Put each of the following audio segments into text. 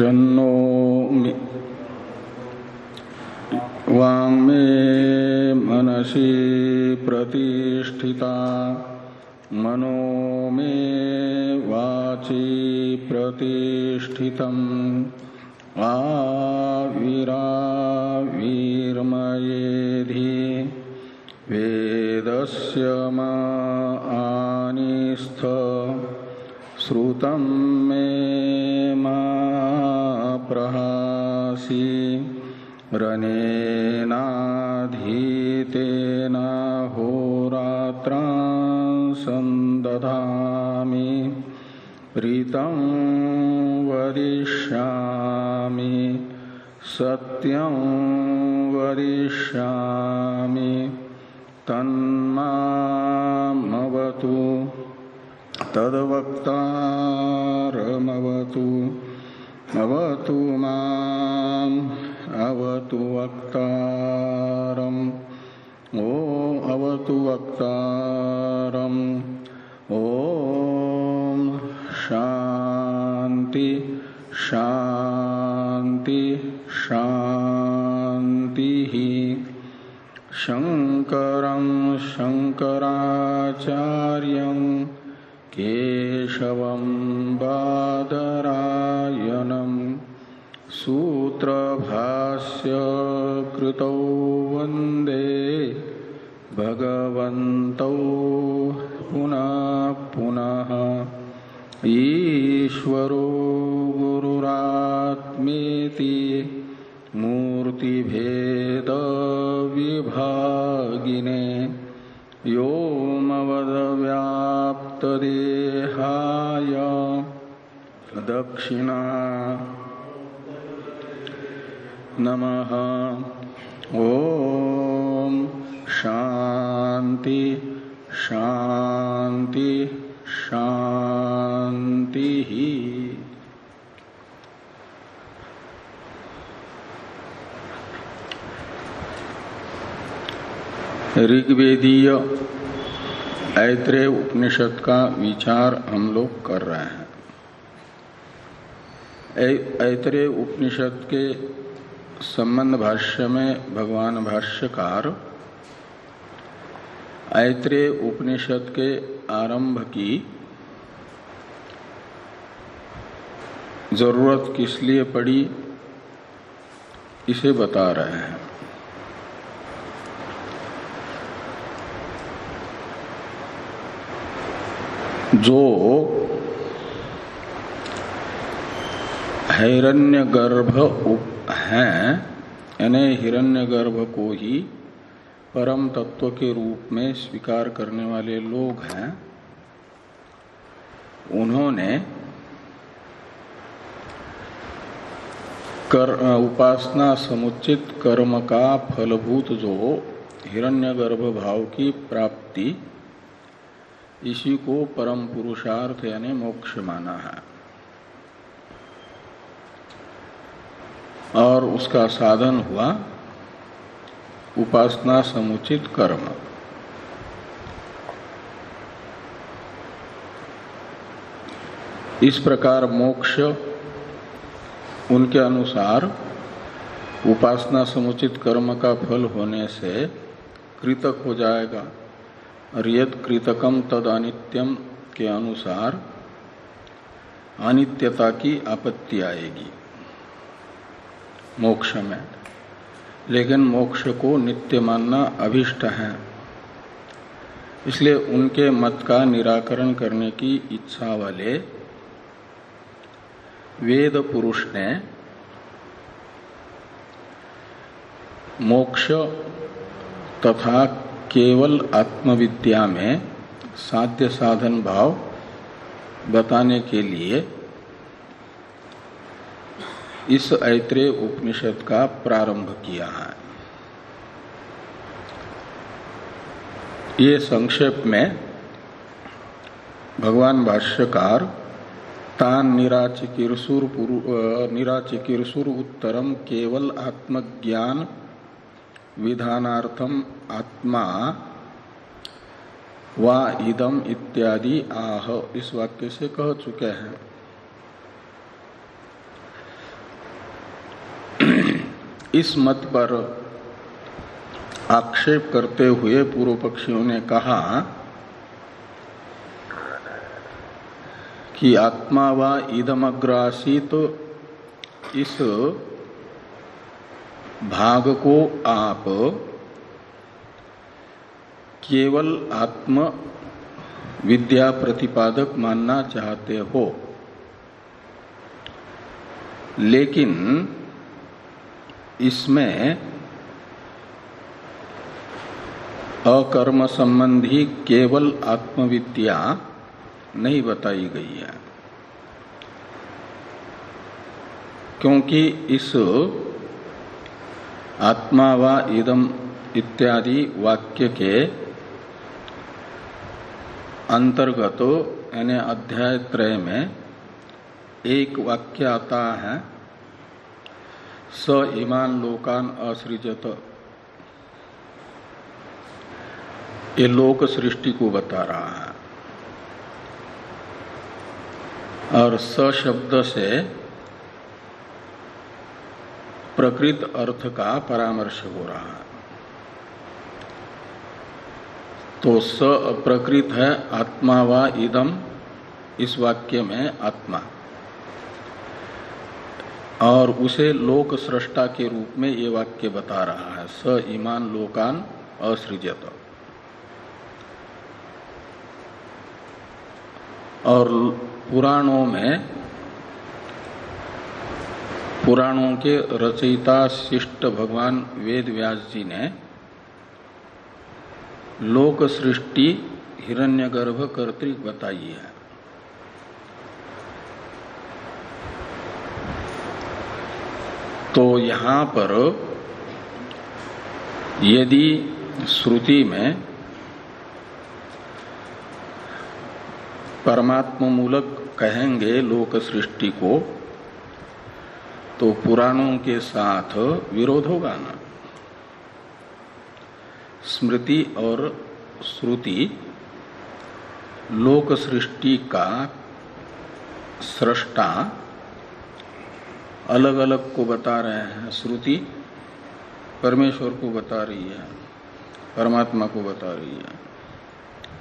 शन्नो वाङ्मे मनसि प्रतिष्ठिता। मनो मे वाचि प्रतिष्ठितम् आविराविर्मयेधि वेदस्य मानिस्थ श्रुतं मा प्रहासि रनेनाधीतेन होरात्रां सन्दधामि प्रीतं वदिष्यामि सत्यं वदिष्यामि तन्मामवतु तद्वक्तारमवतु अवतु अवतु वक्तारम्। ओ अवतु वक्तारम् ॐ शान्ति शान्ति शान्तिः। शङ्करं ऋग्वेदीय ऐत्रेय उपनिषद का विचार हम लोग कर रहे हैं। ऐत्रेय उपनिषद के संबंध भाष्य में भगवान भाष्यकार ऐत्रेय उपनिषद के आरंभ की ज़रूरत किस लिए पड़ी, इसे बता रहे हैं। जो हिरण्यगर्भ हैं, यानी हिरण्यगर्भ को ही परम तत्व के रूप में स्वीकार करने वाले लोग हैं, उन्होंने कर उपासना समुचित कर्म का फलभूत जो हिरण्यगर्भ भाव की प्राप्ति इसी को परम पुरुषार्थ यानी मोक्ष माना है। और उसका साधन हुआ उपासना समुचित कर्म। इस प्रकार मोक्ष उनके अनुसार उपासना समुचित कर्म का फल होने से कृतक हो जाएगा। और यद कृतकम तद अनित्यम के अनुसार अनित्यता की आपत्ति आएगी। मोक्ष में। लेकिन मोक्ष को नित्य मानना अभिष्ट है। इसलिए उनके मत का निराकरण करने की इच्छा वाले वेद पुरुष ने मोक्ष तथा केवल आत्मविद्या में साध्य साधन भाव बताने के लिए इस ऐत्रेय उपनिषद का प्रारंभ किया है। ये संक्षेप में भगवान भाष्यकार तान निराचिकीर्सुर निराचिकीर्सुर उत्तरम केवल आत्मज्ञान विधानार्थम आत्मा वा इदम इत्यादि आह। इस वाक्य से कह चुके हैं। इस मत पर आक्षेप करते हुए पूर्व पक्षियों ने कहा कि आत्मा व इदमग्रासी तो इस भाग को आप केवल आत्म विद्या प्रतिपादक मानना चाहते हो। लेकिन इसमें अकर्म संबंधी केवल आत्मविद्या नहीं बताई गई है। क्योंकि इस आत्मा व इदम इत्यादि वाक्य के अंतर्गत, यानी अध्याय त्रय में एक वाक्य आता है स ईमान लोकान असृजत ये लोक सृष्टि को बता रहा है। और स शब्द से प्रकृत अर्थ का परामर्श हो रहा है। तो स प्रकृत है आत्मा व इदम, इस वाक्य में आत्मा। और उसे लोक सृष्टा के रूप में ये वाक्य बता रहा है, स ईमान लोकान असृजत। और पुराणों में पुराणों के रचयिता शिष्ट भगवान वेद व्यास जी ने लोक सृष्टि हिरण्यगर्भ कर्तृक बताई है। तो यहाँ पर यदि श्रुति में परमात्म मूलक कहेंगे लोक सृष्टि को तो पुराणों के साथ विरोध होगा ना। स्मृति और श्रुति लोक सृष्टि का सृष्टा अलग अलग को बता रहे हैं। श्रुति परमेश्वर को बता रही है, परमात्मा को बता रही है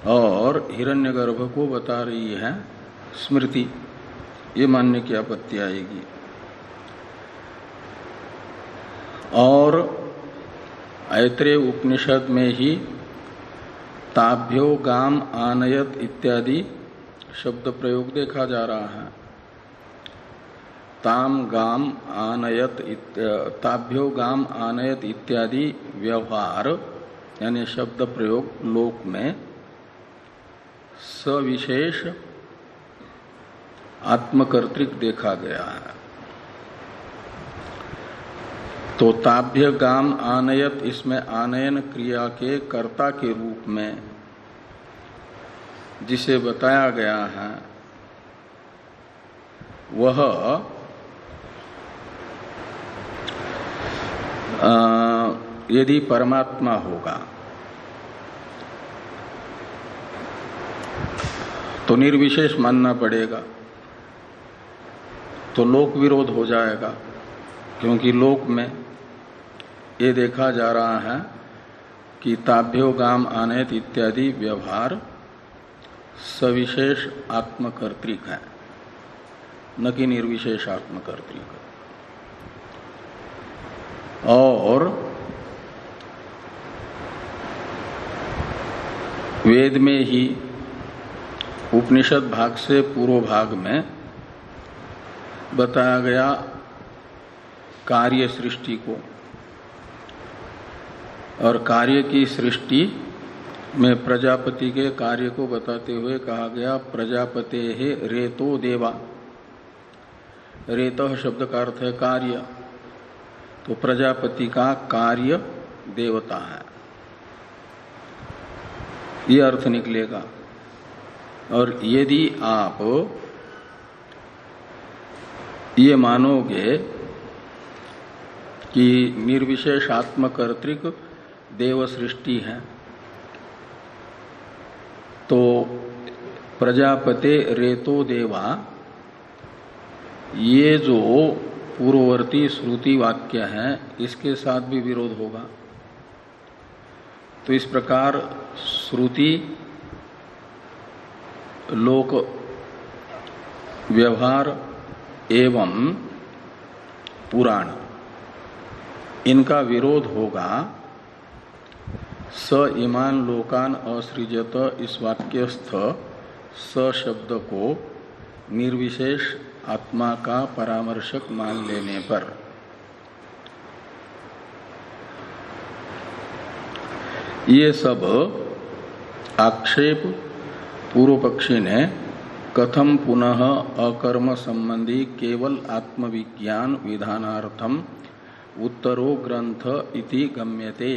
और हिरण्यगर्भ को बता रही है स्मृति। ये मानने की आपत्ति आएगी। और ऐत्रेय उपनिषद में ही ताभ्यो गाम आनयत इत्यादि शब्द प्रयोग देखा जा रहा है। ताम गाम आनयत ताभ्यो गाम आनयत इत्यादि व्यवहार, यानी शब्द प्रयोग लोक में सविशेष आत्मकर्तृक देखा गया है। तो ताभ्य गाम आनयत, इसमें आनयन क्रिया के कर्ता के रूप में जिसे बताया गया है, वह यदि परमात्मा होगा तो निर्विशेष मानना पड़ेगा। तो लोक विरोध हो जाएगा, क्योंकि लोक में ये देखा जा रहा है कि ताभ्यो गाम आनेत इत्यादि व्यवहार सविशेष आत्मकर्तृक है। न कि निर्विशेष आत्मकर्तृक और वेद में ही उपनिषद भाग से पूर्व भाग में बताया गया कार्य सृष्टि को और कार्य की सृष्टि में प्रजापति के कार्य को बताते हुए कहा गया, प्रजापते है रेतो देवा। रेत शब्द का अर्थ है कार्य। तो प्रजापति का कार्य देवता है। ये अर्थ निकलेगा। और यदि आप ये मानोगे कि निर्विशेष आत्मकर्तृक देव सृष्टि है। तो प्रजापते रेतो देवा, ये जो पूर्ववर्ती श्रुति वाक्य है, इसके साथ भी विरोध होगा। तो इस प्रकार श्रुति लोक व्यवहार एवं पुराण, इनका विरोध होगा। स ईमान लोकान असृजत इस वाक्यस्थ स शब्द को निर्विशेष आत्मा का परामर्शक मान लेने पर। ये सब आक्षेप पूर्व पक्षी ने कथम पुनः अकर्म संबंधी केवल आत्मविज्ञान विधानार्थम उत्तरो ग्रंथ इति गम्यते।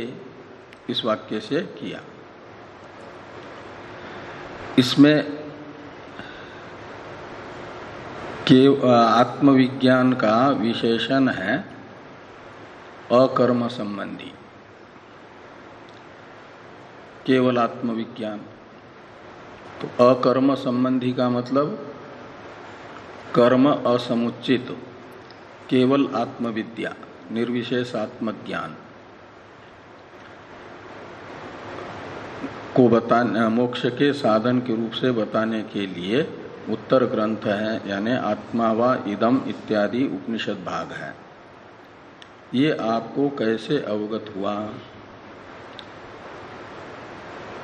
इस वाक्य से किया। इसमें के आत्मविज्ञान का विशेषण है अकर्म संबंधी। केवल आत्मविज्ञान। तो अकर्म संबंधी का मतलब कर्म असमुचित, केवल आत्मविद्या, निर्विशेष आत्मज्ञान। को बताने, मोक्ष के साधन के रूप से बताने के लिए उत्तर ग्रंथ है, यानी आत्मा व इदम इत्यादि उपनिषद भाग है। ये आपको कैसे अवगत हुआ?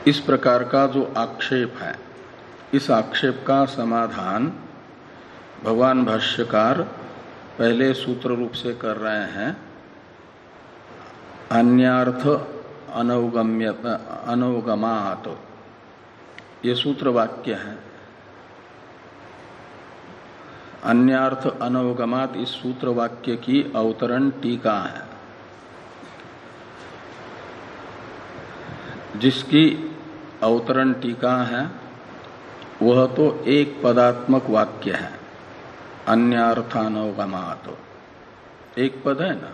इस प्रकार का जो आक्षेप है, इस आक्षेप का समाधान भगवान भाष्यकार पहले सूत्र रूप से कर रहे हैं, अन्यार्थ अनवगम्य अनवगमात ये सूत्र वाक्य है। अन्यार्थ अनवगमात इस सूत्र वाक्य की अवतरण टीका है। जिसकी अवतरण टीका है, वह तो एक पदात्मक वाक्य है। अन्यार्थानवगमात एक पद है ना?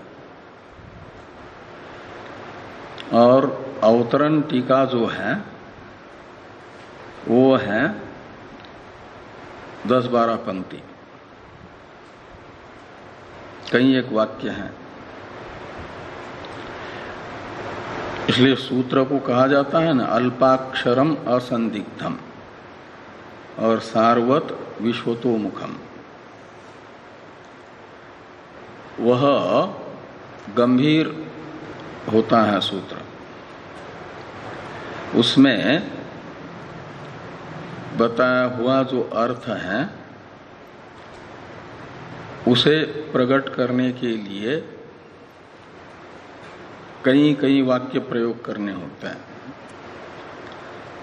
और अवतरण टीका जो है, वो है दस बारह पंक्ति। कई एक वाक्य है। इसलिए सूत्र को कहा जाता है ना, अल्पाक्षरम असंदिग्धम और सार्वत विश्वतोमुखम। वह गंभीर होता है सूत्र। उसमें बताया हुआ जो अर्थ है, उसे प्रकट करने के लिए कई कई वाक्य प्रयोग करने होते हैं।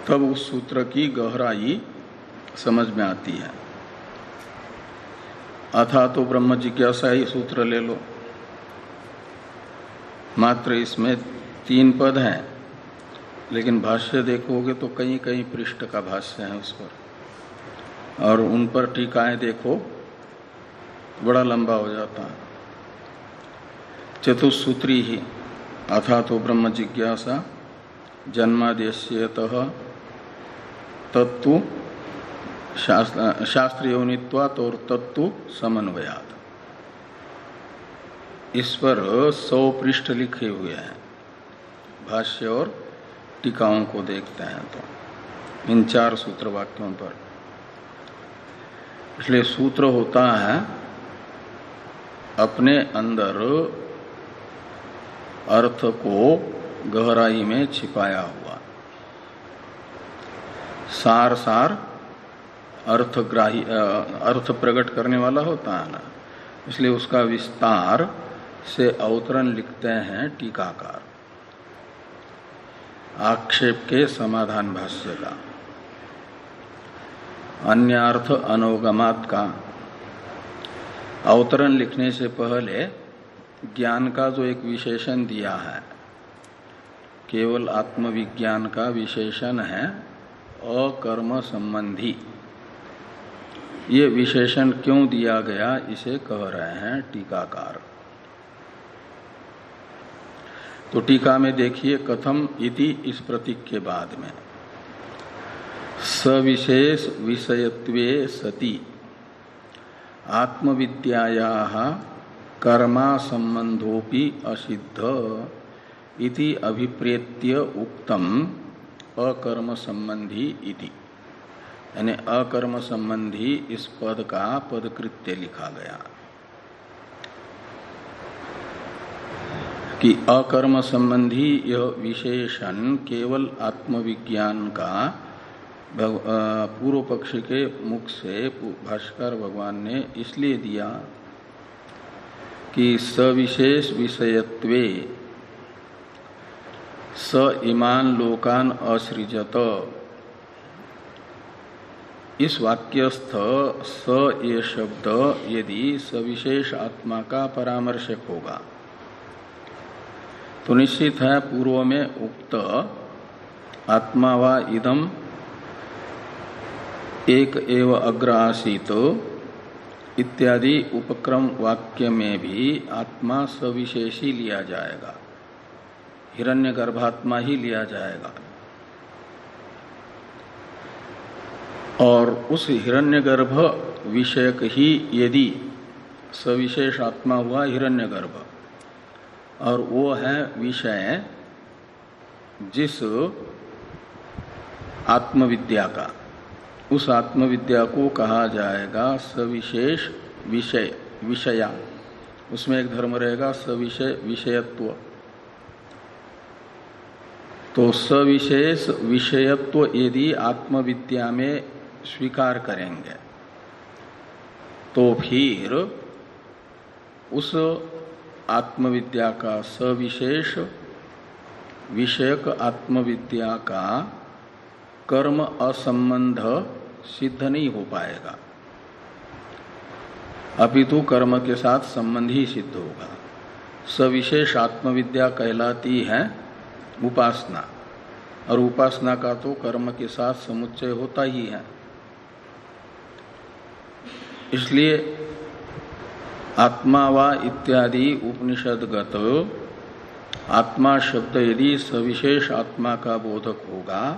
तब उस सूत्र की गहराई समझ में आती है। अथा तो ब्रह्म जिज्ञासा ही सूत्र ले लो। मात्र इसमें तीन पद हैं। लेकिन भाष्य देखोगे तो कई कई पृष्ठ का भाष्य है उस पर। और उन पर टीकाएँ देखो, बड़ा लंबा हो जाता है। चतुसूत्री ही अथा तो ब्रह्म जिज्ञासा, जन्मादेश्यत तत्व शास्त्र योनित्वात और तत्व समन्वयात। इस पर सौ पृष्ठ लिखे हुए हैं, भाष्य और टीकाओं को देखते हैं तो इन चार सूत्र वाक्यों पर। इसलिए सूत्र होता है, अपने अंदर अर्थ को गहराई में छिपाया हुआ। सार सार अर्थग्राही अर्थ प्रकट करने वाला होता है ना। इसलिए उसका विस्तार से अवतरण लिखते हैं टीकाकार। आक्षेप के समाधान भाष्य का। अन्यर्थ अनोगमात का। अवतरण लिखने से पहले ज्ञान का जो एक विशेषण दिया है, केवल आत्मविज्ञान का विशेषण है, अकर्म संबंधी। ये विशेषण क्यों दिया गया, इसे कह रहे हैं टीकाकार। तो टीका में देखिए कथम इति इस प्रतीक के बाद में। सविशेष विषयत्वे सती। आत्मविद्याया कर्मा संबंधोपि असिद्ध इति अभिप्रेत्य उक्तम अकर्म संबंधी इति। यानी अकर्म संबंधी इस पद का पदकृत्य लिखा गया। कि अकर्म संबंधी यह विशेषण केवल आत्मविज्ञान का पूर्व पक्ष के मुख से भाष्कर भगवान ने इसलिए दिया कि सविशेष विषयत्वे स इमान लोकान असृजत। इस वाक्यस्थ स ये शब्द यदि सविशेष आत्मा का परामर्शक होगा। तो निश्चित है पूर्व में उक्त आत्मा व इदम एक एव अग्र आसीत इत्यादि उपक्रम वाक्य में भी आत्मा सविशेषी लिया जाएगा। हिरण्य गर्भात्मा ही लिया जाएगा। और उस हिरण्यगर्भ विषयक ही यदि सविशेष आत्मा हुआ हिरण्यगर्भ और वो है विषय जिस आत्मविद्या का। उस आत्मविद्या को कहा जाएगा सविशेष विषय, विषया। उसमें एक धर्म रहेगा सविषय, विषयत्व। तो सविशेष विषयत्व यदि आत्मविद्या में स्वीकार करेंगे तो फिर उस आत्मविद्या का सविशेष विषयक आत्मविद्या का कर्म असंबंध सिद्ध नहीं हो पाएगा। अपितु कर्म के साथ संबंध ही सिद्ध होगा। सविशेष आत्मविद्या कहलाती है उपासना। और उपासना का तो कर्म के साथ समुच्चय होता ही है। इसलिए आत्मा व इत्यादि उपनिषदगत, आत्मा शब्द यदि सविशेष आत्मा का बोधक होगा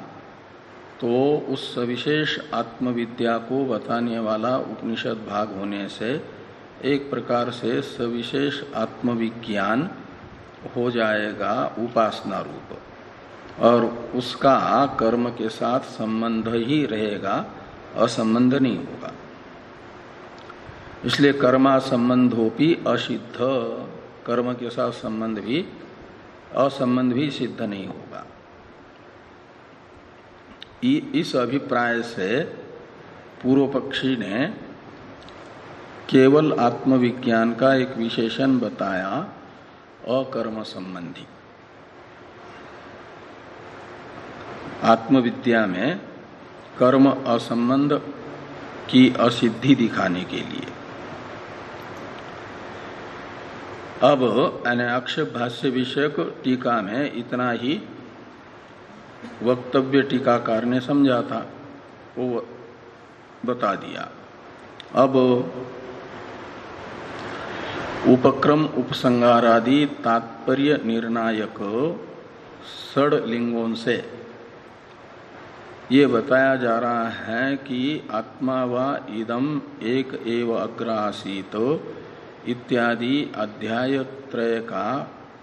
तो उस सविशेष आत्मविद्या को बताने वाला उपनिषद भाग होने से एक प्रकार से सविशेष आत्मविज्ञान हो जाएगा उपासना रूप। और उसका कर्म के साथ संबंध ही रहेगा, असंबंध नहीं होगा। इसलिए कर्मा संबंधोपि असिद्ध। कर्म के साथ संबंध भी, असंबंध भी सिद्ध नहीं होगा। इस अभिप्राय से पूर्व पक्षी ने केवल आत्मविज्ञान का एक विशेषण बताया, अकर्म संबंधी। आत्मविद्या में कर्म असंबंध की असिद्धि दिखाने के लिए। अब अक्षय भाष्य विषयक टीका में इतना ही वक्तव्य टीकाकार ने समझा था, वो बता दिया। अब उपक्रम उपसंगारादि तात्पर्य निर्णायक सड़ लिंगों से ये बताया जा रहा है कि आत्मा व इदम एक एव अग्रासीत इत्यादि अध्याय त्रय का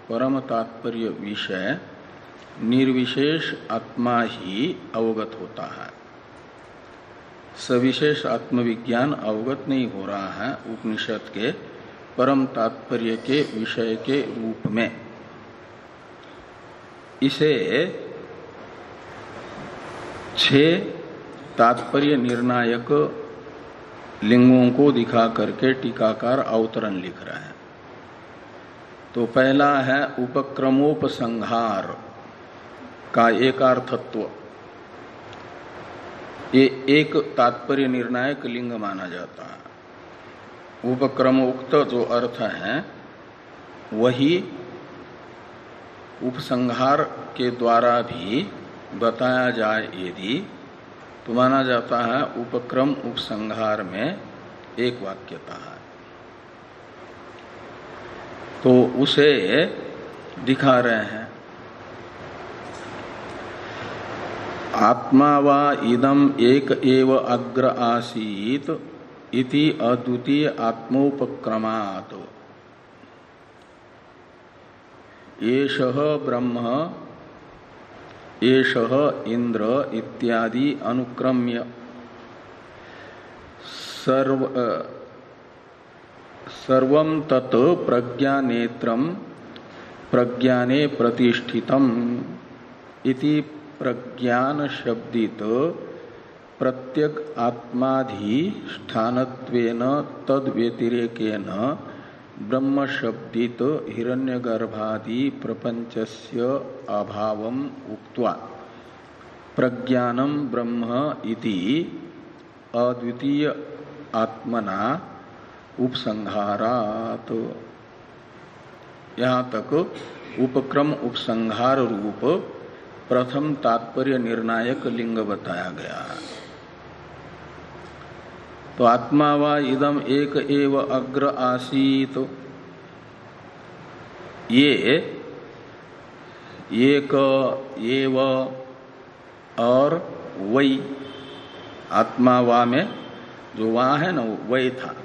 परम तात्पर्य विषय निर्विशेष आत्मा ही अवगत होता है। सविशेष आत्मविज्ञान अवगत नहीं हो रहा है उपनिषद के परम तात्पर्य के विषय के रूप में। इसे छ तात्पर्य निर्णायक लिंगों को दिखा करके टीकाकार अवतरण लिख रहे हैं। तो पहला है उपक्रमोपसंहार का एकार्थत्व। ये एक तात्पर्य निर्णायक लिंग माना जाता है। उपक्रम उक्त जो अर्थ है, वही उपसंहार के द्वारा भी बताया जाए यदि तो माना जाता है उपक्रम उपसंहार में एक वाक्यता है तो उसे दिखा रहे हैं। आत्मा वा इदम एक एव अग्र आसीत इति अद्वितीय आत्मोपक्रमात्। एष ब्रह्म एष इंद्र इत्यादि अनुक्रम्य सर्व सर्व तत् प्रज्ञानेत्रम प्रज्ञाने प्रतिष्ठितम इति प्रज्ञान शब्दित प्रत्यक आत्माधिष्ठानत्वेन तद व्यतिरेकेन ब्रह्म शब्दित हिरण्यगर्भादि प्रपंचस्य अभावम उक्त्वा प्रज्ञानम ब्रह्म इति अद्वितीय आत्मना उपसंहारात। यहाँ तक उपक्रम उपसंहार रूप प्रथम तात्पर्य निर्णायक लिंग बताया गया। है तो आत्मा व इदम एक एव अग्र आसीत। ये एक, एव, और वही आत्मा वा में जो वहाँ है ना वही था।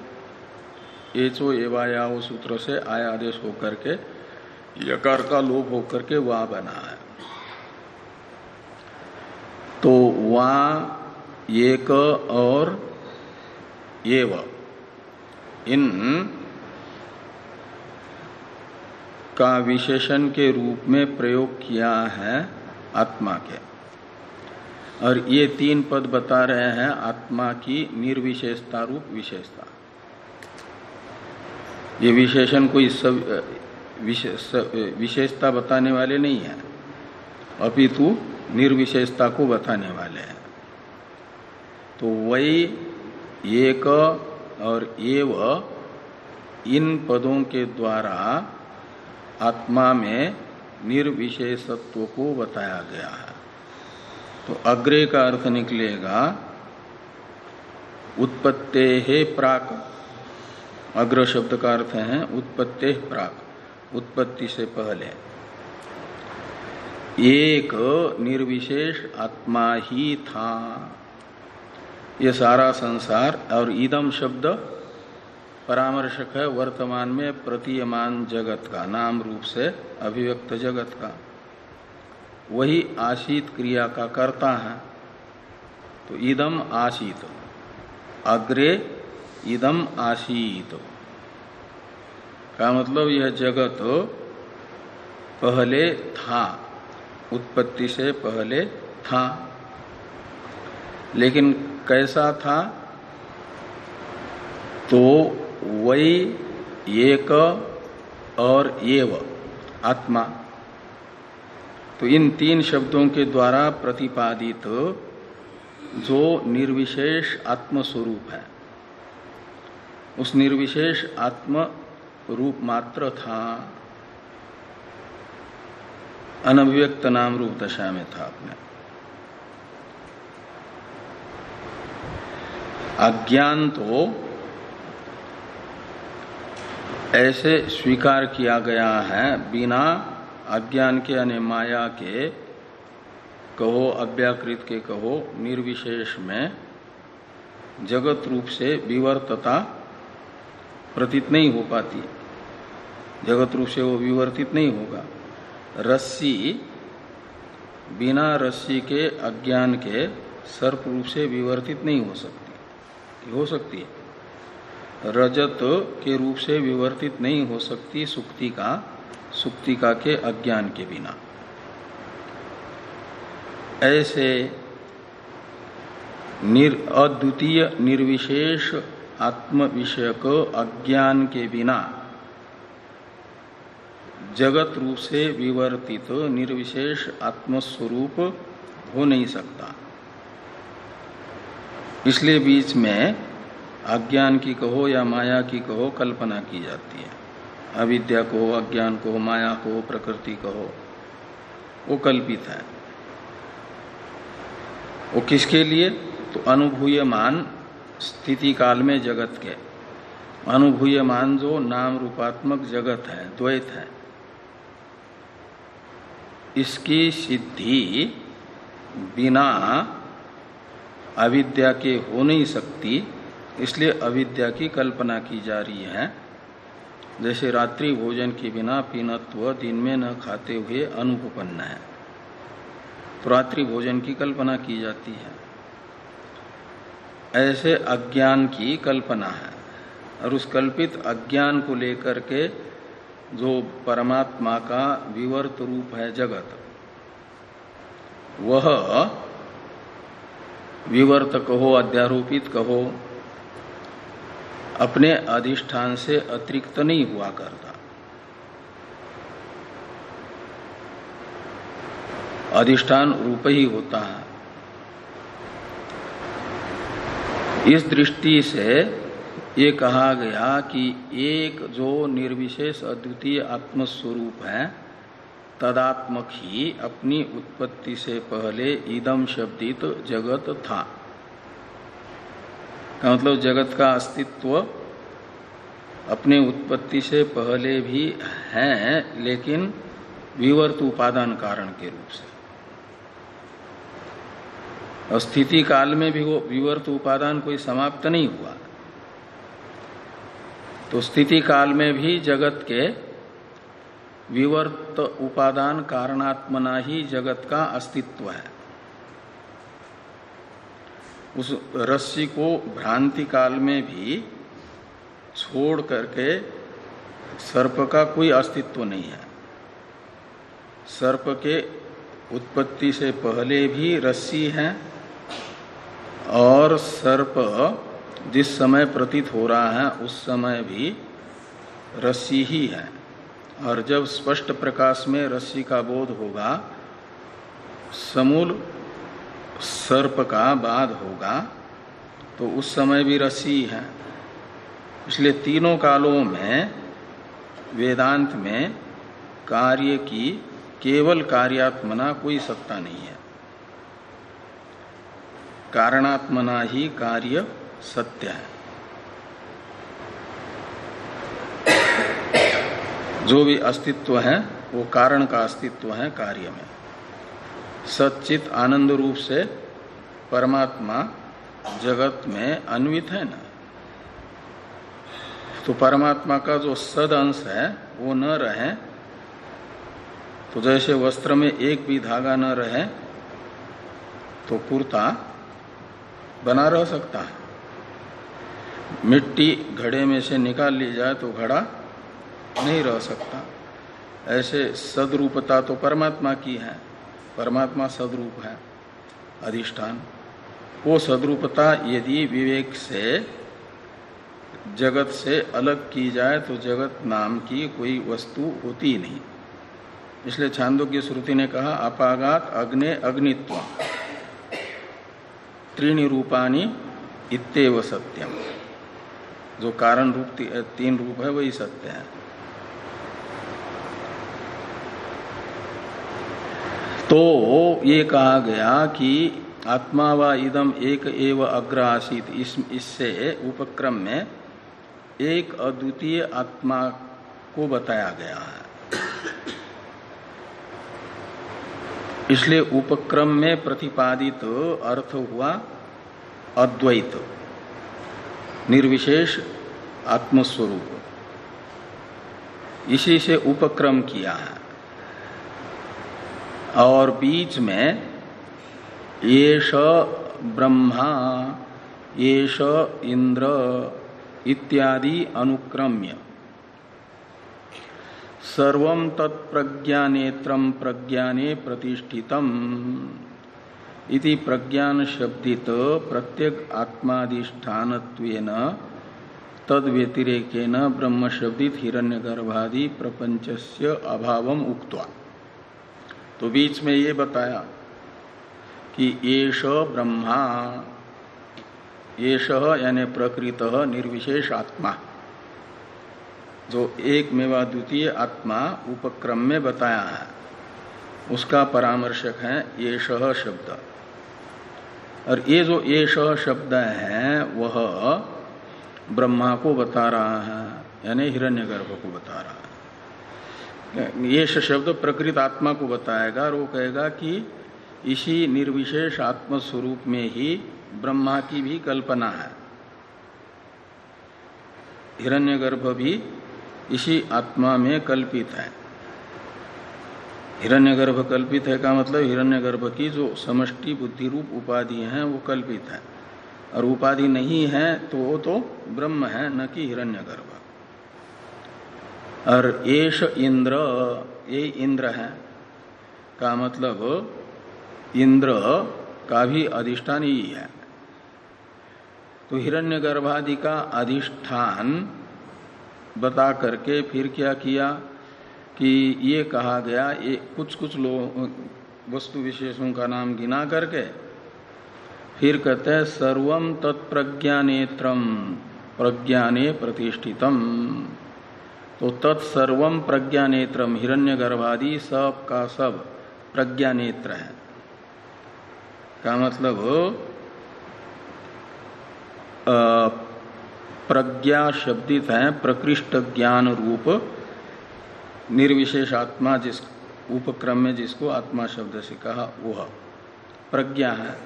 एचो एवायाव सूत्र से आया आदेश होकर के, यकार का लोप होकर के वह बना है। तो वहाँ एक और एव। इन का विशेषण के रूप में प्रयोग किया है आत्मा के। और ये तीन पद बता रहे हैं आत्मा की निर्विशेषता रूप विशेषता। ये विशेषण कोई सब विशेषता बताने वाले नहीं है। अपितु निर्विशेषता को बताने वाले हैं। तो वही एक और एव इन पदों के द्वारा आत्मा में निर्विशेषत्व को बताया गया है। तो अग्रे का अर्थ निकलेगा, उत्पत्ते है प्राक। अग्र शब्द का अर्थ है उत्पत्ते प्राक, उत्पत्ति से पहले। एक निर्विशेष आत्मा ही था। ये सारा संसार और ईदम शब्द परामर्शक है वर्तमान में प्रतीयमान जगत का, नाम रूप से अभिव्यक्त जगत का। वही आशीत क्रिया का करता है। तो ईदम आशीत, अग्रे ईदम आशीत। का मतलब यह जगत पहले था, उत्पत्ति से पहले था। लेकिन कैसा था? तो वही एक और एव, आत्मा। तो इन तीन शब्दों के द्वारा प्रतिपादित जो निर्विशेष आत्म स्वरूप है, उस निर्विशेष आत्म रूप मात्र था। अनभिव्यक्त नाम रूप दशा में था अपने। अज्ञान तो ऐसे स्वीकार किया गया है बिना अज्ञान के यानी माया के कहो, अव्याकृत के कहो, निर्विशेष में जगत रूप से विवर्तता प्रतीत नहीं हो पाती। जगत रूप से वो विवर्तित नहीं होगा। रस्सी, बिना रस्सी के, अज्ञान के सर्प रूप से विवर्तित नहीं हो सकती। हो सकती है। रजत के रूप से विवर्तित नहीं हो सकती सुक्ति का सुक्तिका के अज्ञान के बिना। ऐसे निर, अद्वितीय, निर्विशेष आत्म विषयक अज्ञान के बिना जगत रूप से विवर्तित, निर्विशेष आत्मस्वरूप हो नहीं सकता। इसलिए बीच में अज्ञान की कहो या माया की कहो कल्पना की जाती है। अविद्या को अज्ञान को माया को प्रकृति कहो, वो कल्पित है। वो किसके लिए? तो अनुभूयमान स्थिति काल में जगत के। अनुभूयमान जो नाम रूपात्मक जगत है, द्वैत है। इसकी सिद्धि बिना अविद्या के हो नहीं सकती, इसलिए अविद्या की कल्पना की जा रही है। जैसे रात्रि भोजन के बिना पीनत्व दिन में न खाते हुए अनुपन्न है। तो रात्रि भोजन की कल्पना की जाती है। ऐसे अज्ञान की कल्पना है। और उस कल्पित अज्ञान को लेकर के जो परमात्मा का विवर्त रूप है जगत, वह विवर्त कहो अध्यारोपित कहो। अपने अधिष्ठान से अतिरिक्त नहीं हुआ करता। अधिष्ठान रूप ही होता है। इस दृष्टि से ये कहा गया कि एक जो निर्विशेष अद्वितीय आत्मस्वरूप है तदात्मक ही अपनी उत्पत्ति से पहले इदम शब्दित जगत था। का मतलब जगत का अस्तित्व अपने उत्पत्ति से पहले भी है, लेकिन विवर्त उपादान कारण के रूप से। स्थिति काल में भी वो विवर्त उपादान कोई समाप्त नहीं हुआ। तो स्थिति काल में भी जगत के विवर्त उपादान कारणात्मना ही जगत का अस्तित्व है। उस रस्सी को भ्रांति काल में भी छोड़ करके सर्प का कोई अस्तित्व नहीं है। सर्प के उत्पत्ति से पहले भी रस्सी है और सर्प जिस समय प्रतीत हो रहा है, उस समय भी रस्सी ही है। और जब स्पष्ट प्रकाश में रस्सी का बोध होगा, समूल सर्प का बाद होगा तो उस समय भी रस्सी है। इसलिए तीनों कालों में, वेदांत में कार्य की केवल कार्यात्मना कोई सत्ता नहीं है। कारणात्मना ही कार्य सत्य है। जो भी अस्तित्व है, वो कारण का अस्तित्व है, कार्य में। सचित आनंद रूप से परमात्मा जगत में अन्वित है ना। तो परमात्मा का जो सद अंश है, वो न रहे तो जैसे वस्त्र में एक भी धागा न रहे तो कुर्ता बना रह सकता है। मिट्टी घड़े में से निकाल ली जाए तो घड़ा नहीं रह सकता। ऐसे सदरूपता तो परमात्मा की है। परमात्मा सदरूप है। अधिष्ठान। वो सदरूपता यदि विवेक से, जगत से अलग की जाए तो जगत नाम की कोई वस्तु होती नहीं। इसलिए छांदोग्य श्रुति ने कहा, अपागात अग्ने अग्नित्व, त्रीणी रूपानी इतव सत्यम जो कारण रूप, तीन रूप है, वही सत्य है। तो ये कहा गया कि आत्मा व इदम एक एव अग्र आसित इस, इससे उपक्रम में एक अद्वितीय आत्मा को बताया गया है। इसलिए उपक्रम में प्रतिपादित अर्थ हुआ अद्वैत, निर्विशेष आत्मस्वरूप। इसी से उपक्रम किया है। और बीच में येष ब्रह्मा, येष इंद्र इत्यादि अनुक्रम्य। सर्व तत्प्रज्ञानेत्र प्रज्ञाने प्रतिष्ठितम इति प्रज्ञान शब्दित प्रत्येक आत्माधिष्ठान तद व्यतिरेकेन ब्रह्म शब्दित हिरण्यगर्भादि प्रपंचस्य अभावम उक्त्वा। तो बीच में ये बताया कि येष ब्रह्मा येष यानी प्रकृत निर्विशेष आत्मा, जो एक मेवा द्वितीय आत्मा उपक्रम में बताया है, उसका परामर्शक है ये शब्द। और ये जो एष शब्द है, वह ब्रह्मा को बता रहा है, यानी हिरण्यगर्भ को बता रहा है। ये शब्द प्रकृत आत्मा को बताएगा और वो कहेगा कि इसी निर्विशेष आत्म स्वरूप में ही ब्रह्मा की भी कल्पना है। हिरण्यगर्भ भी इसी आत्मा में कल्पित है। हिरण्यगर्भ कल्पित है का मतलब हिरण्यगर्भ की जो समष्टि बुद्धि रूप उपाधि है, वो कल्पित है। और उपाधि नहीं है तो वो तो ब्रह्म है, न कि हिरण्यगर्भ। और येष इंद्र, ये इंद्र है। का मतलब इंद्र का भी अधिष्ठान ही है। तो हिरण्य गर्भादि का अधिष्ठान बता करके फिर क्या किया कि ये कहा गया, ये कुछ कुछ लोग वस्तु विशेषों का नाम गिना करके फिर कहते हैं सर्वम तत्प्रज्ञानेत्रम प्रज्ञाने प्रतिष्ठितम। तो तत्सर्व प्रज्ञा प्रज्ञानेत्रम हिरण्य गर्भादि सब का सब प्रज्ञा नेत्र है। का मतलब हो? प्रज्ञा शब्दित है, प्रकृष्ट ज्ञान रूप निर्विशेष आत्मा जिस उपक्रम में जिसको आत्मा शब्द से कहा, वह प्रज्ञा है।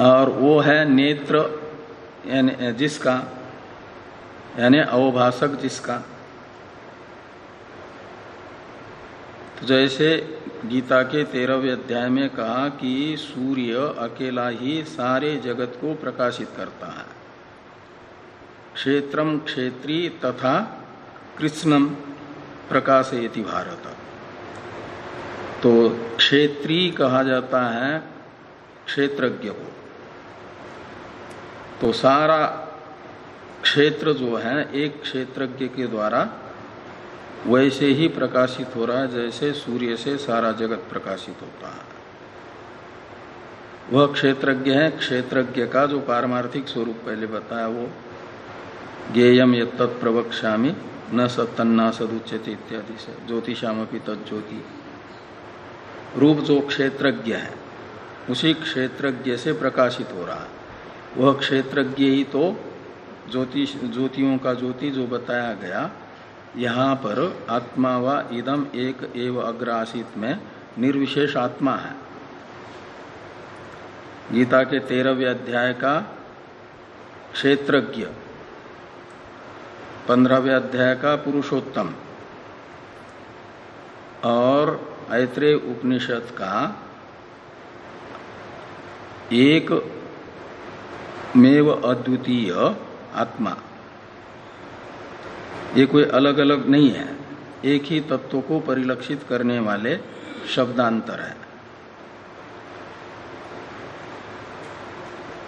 और वो है नेत्र जिसका यानी अवभाषक जिसका। तो जैसे गीता के तेरहवें अध्याय में कहा कि सूर्य अकेला ही सारे जगत को प्रकाशित करता है। क्षेत्रम क्षेत्री तथा कृष्णम प्रकाशयति भारत। तो क्षेत्री कहा जाता है क्षेत्रज्ञ को। तो सारा क्षेत्र जो है, एक क्षेत्रज्ञ के द्वारा वैसे ही प्रकाशित हो रहा है, जैसे सूर्य से सारा जगत प्रकाशित होता है। वह क्षेत्रज्ञ है, क्षेत्रज्ञ का जो पारमार्थिक स्वरूप पहले बताया, वो ज्ञेयम ये तत्प्रवक्ष्यामी न सत्तन्ना सदुच्यते इत्यादि से ज्योतिषाम तज्ज्योति रूप जो क्षेत्रज्ञ है, उसी क्षेत्रज्ञ से प्रकाशित हो रहा है। वह क्षेत्रज्ञ ही तो ज्योतिष ज्योतियों का ज्योति जो बताया गया, यहाँ पर आत्मा व इदम एक एव अग्रासित में निर्विशेष आत्मा है। गीता के तेरहवें अध्याय का क्षेत्रज्ञ, पंद्रहवें अध्याय का पुरुषोत्तम, और ऐत्रेय उपनिषद का एक मेव अद्वितीय आत्मा। ये कोई अलग अलग नहीं है। एक ही तत्व को परिलक्षित करने वाले शब्दांतर है।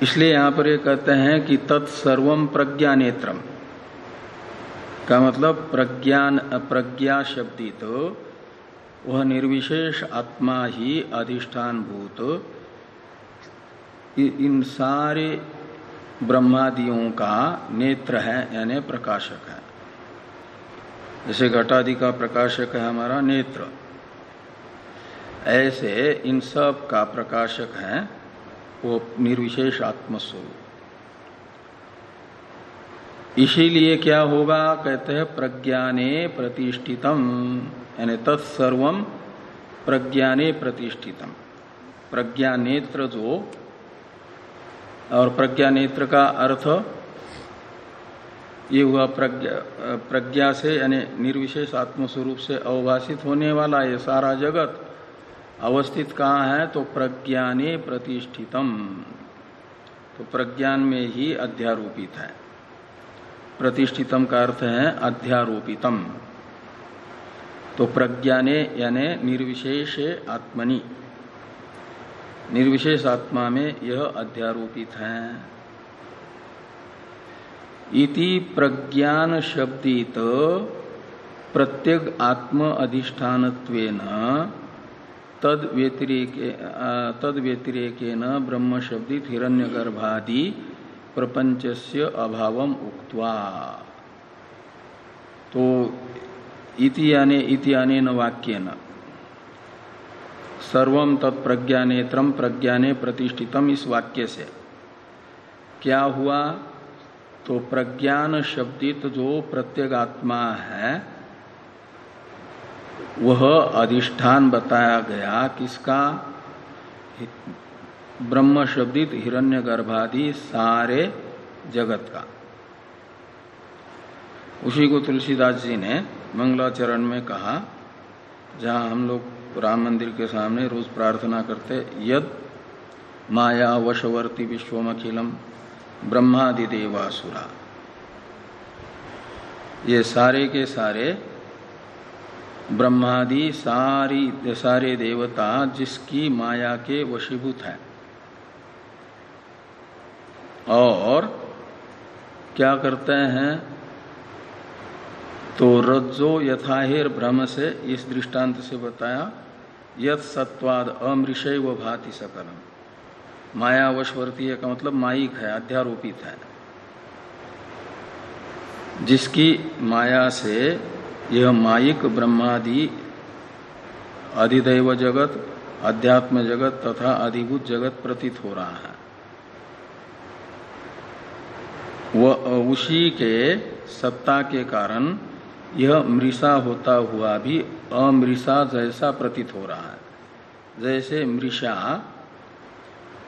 इसलिए यहाँ पर ये कहते हैं कि तत्सर्वम प्रज्ञा नेत्रम का मतलब प्रज्ञान, प्रज्ञा शब्दी तो वह निर्विशेष आत्मा ही अधिष्ठान भूत इन सारे ब्रह्मादियों का नेत्र है, यानी प्रकाशक है। जैसे घटादि का प्रकाशक है हमारा नेत्र। ऐसे इन सब का प्रकाशक है, वो निर्विशेष आत्मस्वरूप इसीलिए क्या होगा, कहते हैं, प्रज्ञाने प्रतिष्ठितम, यानी तत्सर्व प्रज्ञाने प्रतिष्ठितम। प्रज्ञा नेत्र जो और प्रज्ञा नेत्र का अर्थ ये हुआ प्रज्ञा प्रज्ञा से, यानी निर्विशेष आत्मस्वरूप से अवभाषित होने वाला ये सारा जगत अवस्थित कहाँ है? तो प्रज्ञाने प्रतिष्ठितम। तो प्रज्ञान में ही अध्यारोपित है। प्रतिष्ठितम का अर्थ है अध्यारोपितम। तो प्रज्ञाने, यानी निर्विशेष आत्मनि। निर्विशेष आत्मा में यह अध्यारोपित है। इति प्रज्ञान शब्दित प्रत्येक आत्म अधिष्ठान तद व्यतिरेके तद व्यतिरेकेन ब्रह्म शब्दित प्रपंच से अभाव उक्वा तो इति याने, इति न वाक्य सर्वम तत्प्रज्ञानेत्रम प्रज्ञाने प्रतिष्ठितम इस वाक्य से। क्या हुआ? तो प्रज्ञान शब्दित जो प्रत्यगात्मा है, वह अधिष्ठान बताया गया किसका? ब्रह्म शब्दित हिरण्य गर्भादि सारे जगत का। उसी को तुलसीदास जी ने मंगलाचरण में कहा, जहाँ हम लोग राम मंदिर के सामने रोज प्रार्थना करते, यद माया वशवर्ती विश्वमखिलम ब्रह्मादि देवासुरा। ये सारे के सारे ब्रह्मादि सारी, सारे देवता जिसकी माया के वशीभूत है। और क्या करते हैं? तो रज्जो यथाहिर भ्रम से इस दृष्टांत से बताया यथ सत्वाद अमृषय व भाति सकलम। माया वशवर्ती का मतलब माइक है, अध्यारोपित है। जिसकी माया से यह माइक ब्रह्मादि अधिदैव जगत, अध्यात्म जगत तथा अधिभूत जगत प्रतीत हो रहा है। वह उसी के सत्ता के कारण यह मृषा होता हुआ भी अमृषा जैसा प्रतीत हो रहा है। जैसे मृषा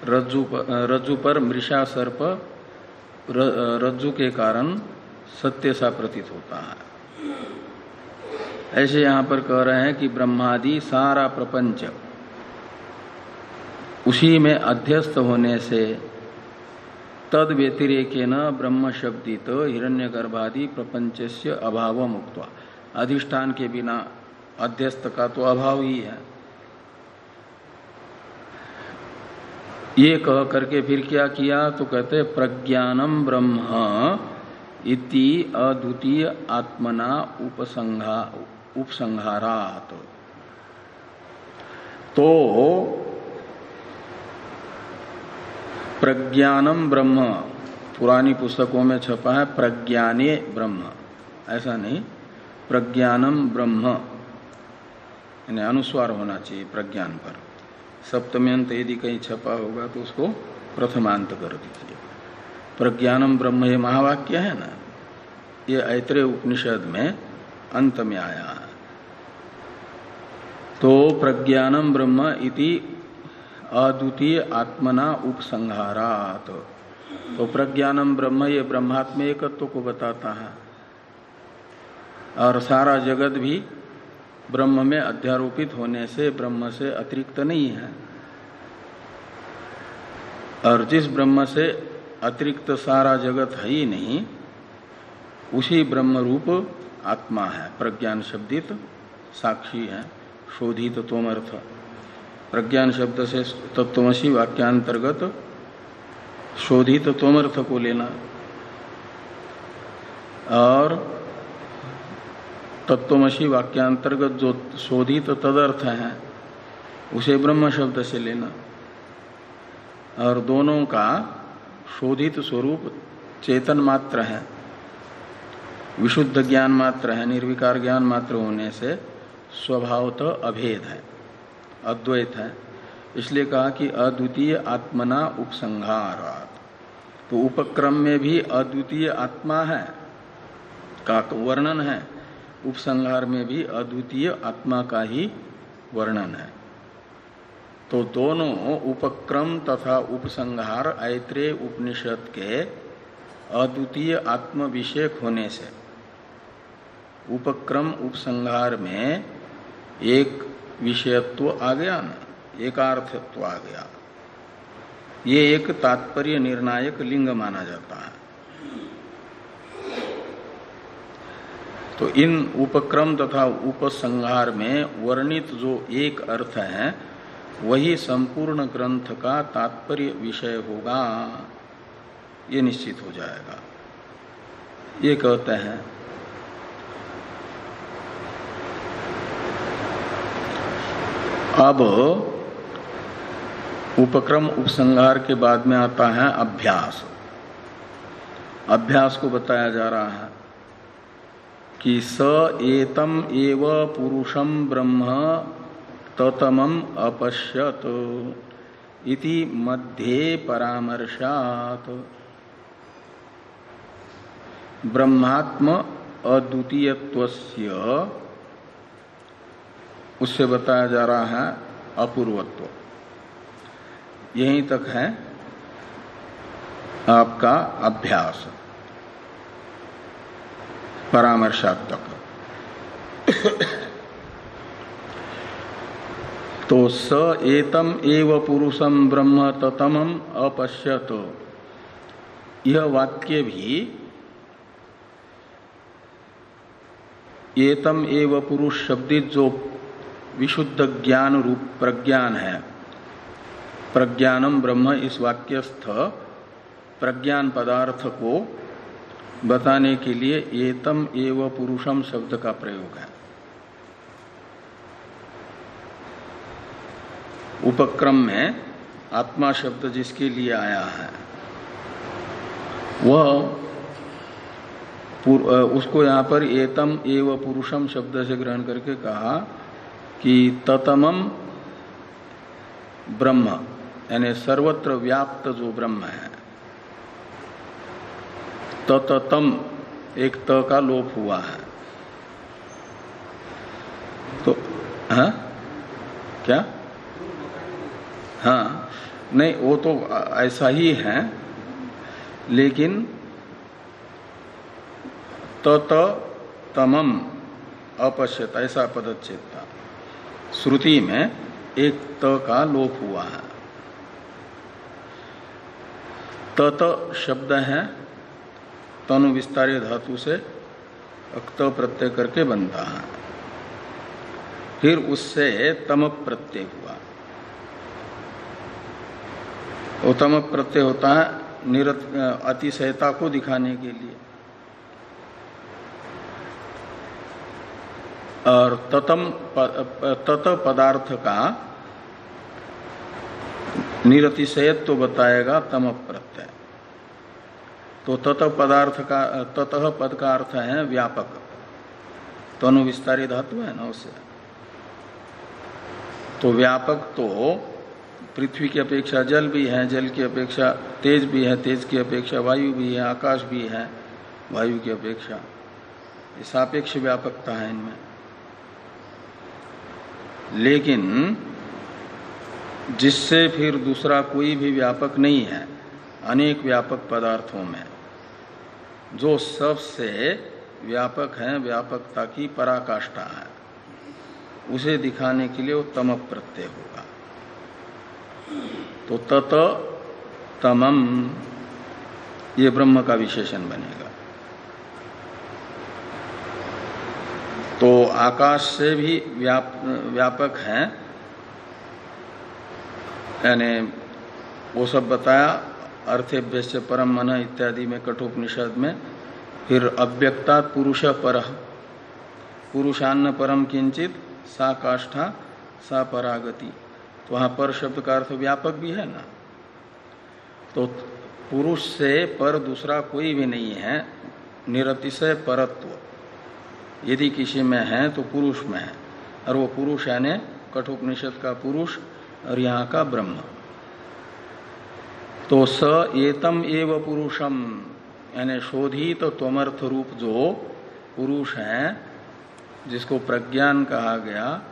रज्जु पर, रज्जु पर मृषा सर्प रज्जु के कारण सत्य सा प्रतीत होता है। ऐसे यहाँ पर कह रहे हैं कि ब्रह्मादि सारा प्रपंच उसी में अध्यस्त होने से तद व्यतिरेक न ब्रह्म शब्दित हिरण्य गर्भादि प्रपंच से अभाव मुक्त अधिष्ठान के बिना अध्यस्त का तो अभाव ही है। ये कह करके फिर क्या किया? तो कहते प्रज्ञानम ब्रह्म इति अद्वितीय आत्मना उपसंघा उपसंहारात। तो प्रज्ञानम ब्रह्म। पुरानी पुस्तकों में छपा है, प्रज्ञाने ब्रह्म। ऐसा नहीं, प्रज्ञानम ब्रह्म। यानी अनुस्वार होना चाहिए प्रज्ञान पर। सप्तम्यंत यदि कहीं छपा होगा तो उसको प्रथमांत कर दीजिए। प्रज्ञानम ब्रह्म ये महावाक्य है ना? ये ऐत्रेय उपनिषद में अंत में आया तो प्रज्ञानम ब्रह्म इति अद्वितीय आत्मना उपसंहारात। तो प्रज्ञानम ब्रह्म, ये ब्रह्मात्म एकत्व को बताता है। और सारा जगत भी ब्रह्म में अध्यारोपित होने से ब्रह्म से अतिरिक्त नहीं है। और जिस ब्रह्म से अतिरिक्त सारा जगत है ही नहीं, उसी ब्रह्म रूप आत्मा है। प्रज्ञान शब्दित साक्षी है, शोधित तोमर्थ। प्रज्ञान शब्द से तत्वमसी वाक्यांतर्गत शोधित तोमर्थ को लेना। और तत्वमसी वाक्यांतर्गत जो शोधित तदर्थ है, उसे ब्रह्म शब्द से लेना। और दोनों का शोधित स्वरूप चेतन मात्र है। विशुद्ध ज्ञान मात्र है, निर्विकार ज्ञान मात्र होने से स्वभावतः अभेद है। अद्वैत है। इसलिए कहा कि अद्वितीय आत्मना उपसंहार तो उपक्रम में भी अद्वितीय आत्मा है का वर्णन है। उपसंहार में भी अद्वितीय आत्मा का ही वर्णन है। तो दोनों उपक्रम तथा उपसंहार ऐत्रेय उपनिषद के अद्वितीय आत्म विषेक होने से, उपक्रम उपसंहार में एक विषयत्व आ गया ना एकार्थत्व आ गया ये एक तात्पर्य निर्णायक लिंग माना जाता है। तो इन उपक्रम तथा उपसंहार में वर्णित जो एक अर्थ है, वही संपूर्ण ग्रंथ का तात्पर्य विषय होगा। ये निश्चित हो जाएगा। ये कहते हैं अब उपक्रम उपसंहार के बाद में आता है अभ्यास। अभ्यास को बताया जा रहा है कि स एतम एव पुरुषम ब्रह्म ततमम अपश्यत इति मध्ये परामर्शात। ब्रह्मात्म अद्वितीयत्वस्य उससे बताया जा रहा है अपूर्वत्व। यहीं तक है आपका अभ्यास। परामर्शात्मक। तो स एतम एव पुरुषम ब्रह्म ततम अपश्यत। यह वाक्य भी एतम एव पुरुष शब्दित जो विशुद्ध ज्ञान रूप प्रज्ञान है प्रज्ञानम ब्रह्म इस वाक्यस्थ प्रज्ञान पदार्थ को बताने के लिए एतम एव पुरुषम शब्द का प्रयोग है। उपक्रम में आत्मा शब्द जिसके लिए आया है, वह उसको यहाँ पर एतम एव पुरुषम शब्द से ग्रहण करके कहा कि ततमम ब्रह्म, यानी सर्वत्र व्याप्त जो ब्रह्म है। ततम एक त का लोप हुआ है। तो हा? क्या? हाँ नहीं, वो तो ऐसा ही है, लेकिन तत तमम अपश्यत, ऐसा पदच्छेद। श्रुति में एक त का लोप हुआ है। तत शब्द है, तनु विस्तार धातु से अक्त प्रत्यय करके बनता है। फिर उससे तम प्रत्यय हुआ। उत्तम प्रत्यय होता है निरत, अतिशयता को दिखाने के लिए। और ततम तत पदार्थ का निरतिशयत्व तो बताएगा तम प्रत्यय। तो तत पदार्थ का, ततः पद का अर्थ है व्यापक। तनु विस्तारी धातु है ना उसे। तो व्यापक तो पृथ्वी की अपेक्षा जल भी है, जल की अपेक्षा तेज भी है, तेज की अपेक्षा वायु भी है, आकाश भी है, वायु की अपेक्षा। सापेक्ष व्यापकता है इनमें। लेकिन जिससे फिर दूसरा कोई भी व्यापक नहीं है, अनेक व्यापक पदार्थों में। जो सबसे व्यापक है, व्यापकता की पराकाष्ठा है, उसे दिखाने के लिए वो तम प्रत्यय होगा। तो तत तमम, ये ब्रह्म का विशेषण बनेगा। तो आकाश से भी व्याप, व्यापक है। यानी वो सब बताया अर्थेभ्य परम मन इत्यादि में कठोपनिषद में फिर अव्यक्ता पुरुष पर। पुरुषान्न परम किंचित सा काष्ठा सा परागति। तो वहाँ पर शब्द का अर्थ व्यापक भी है ना? तो पुरुष से पर दूसरा कोई भी नहीं है निरतिशय परत्व। यदि किसी में है तो पुरुष में है। और वो पुरुष यानी कठोपनिषद का पुरुष और यहाँ का ब्रह्म। तो स एतम एव पुरुषम, यानी शोधित तो त्वमर्थ रूप जो पुरुष है, जिसको प्रज्ञान कहा गया,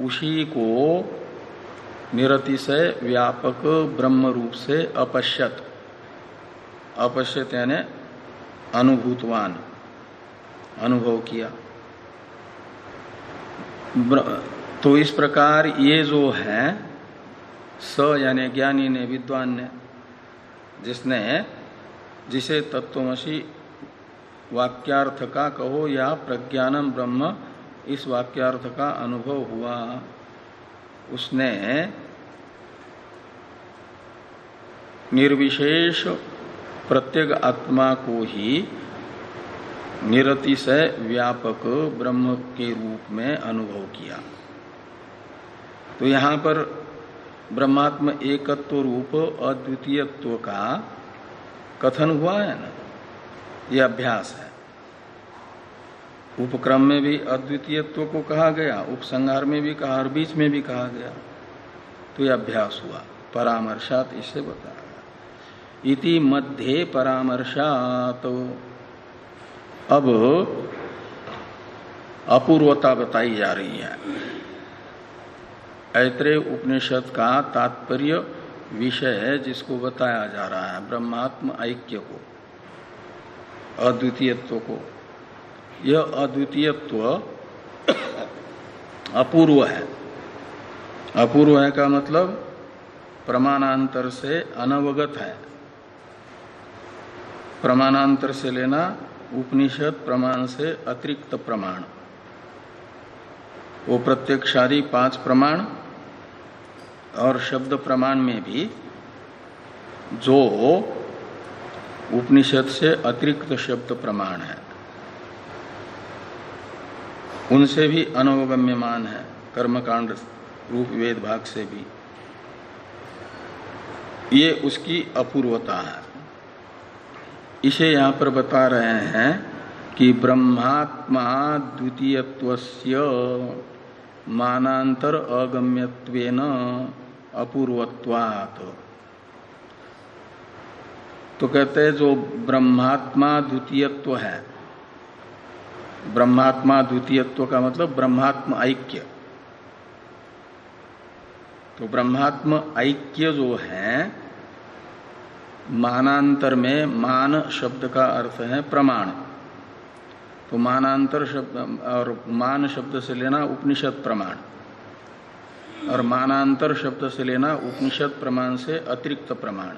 उसी को निरतिशय व्यापक ब्रह्म रूप से अपश्यत। अपश्यत यानी अनुभूतवान। अनुभव किया। तो इस प्रकार ये जो है, स यानी ज्ञानी ने, विद्वान ने, जिसने जिसे तत्वमसी वाक्यार्थ का कहो या प्रज्ञानम ब्रह्म, इस वाक्यार्थ का अनुभव हुआ। उसने निर्विशेष प्रत्येक आत्मा को ही निरतिशय व्यापक ब्रह्म के रूप में अनुभव किया। तो यहाँ पर ब्रह्मात्म एकत्व रूप अद्वितीयत्व का कथन हुआ है ना? ये अभ्यास है। उपक्रम में भी अद्वितीयत्व को कहा गया, उपसंहार में भी कहा और बीच में भी कहा गया। तो यह अभ्यास हुआ। परामर्शात इसे बताया इति मध्य परामर्शात। अब अपूर्वता बताई जा रही है। ऐत्रेय उपनिषद का तात्पर्य विषय है जिसको बताया जा रहा है, ब्रह्मात्म ऐक्य को, अद्वितीयत्व को। यह अद्वितीयत्व अपूर्व है। अपूर्व है का मतलब प्रमाणांतर से अनवगत है। प्रमाणांतर से लेना उपनिषद प्रमाण से अतिरिक्त प्रमाण। वो प्रत्यक्षादि पाँच प्रमाण और शब्द प्रमाण में भी जो उपनिषद से अतिरिक्त शब्द प्रमाण है, उनसे भी अनवगम्यमान है, कर्मकांड रूप वेद भाग से भी। ये उसकी अपूर्वता है। इसे यहाँ पर बता रहे हैं कि ब्रह्मात्मा द्वितीयत्व मानांतर अगम्यत्वेन अपूर्वत्वात्। तो कहते हैं जो ब्रह्मात्मा द्वितीयत्व है, ब्रह्मात्मा द्वितीयत्व का मतलब ब्रह्मात्म ऐक्य। तो ब्रह्मात्म ऐक्य जो है मानांतर में मान शब्द का अर्थ है प्रमाण। तो मानांतर शब्द, और मान शब्द से लेना उपनिषद प्रमाण। और मानांतर शब्द से लेना उपनिषद प्रमाण से अतिरिक्त प्रमाण।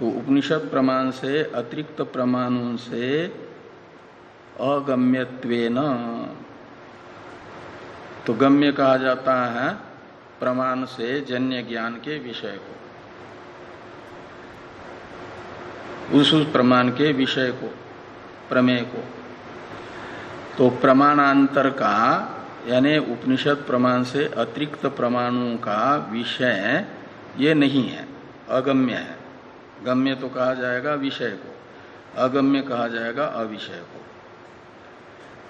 तो उपनिषद प्रमाण से अतिरिक्त प्रमाणों से अगम्यत्वेन। तो गम्य कहा जाता है प्रमाण से जन्य ज्ञान के विषय को। उस प्रमाण के विषय को, प्रमेय को। तो प्रमाणांतर का, यानी उपनिषद प्रमाण से अतिरिक्त प्रमाणों का विषय, ये नहीं है, अगम्य है। गम्य तो कहा जाएगा विषय को, अगम्य कहा जाएगा अविषय को।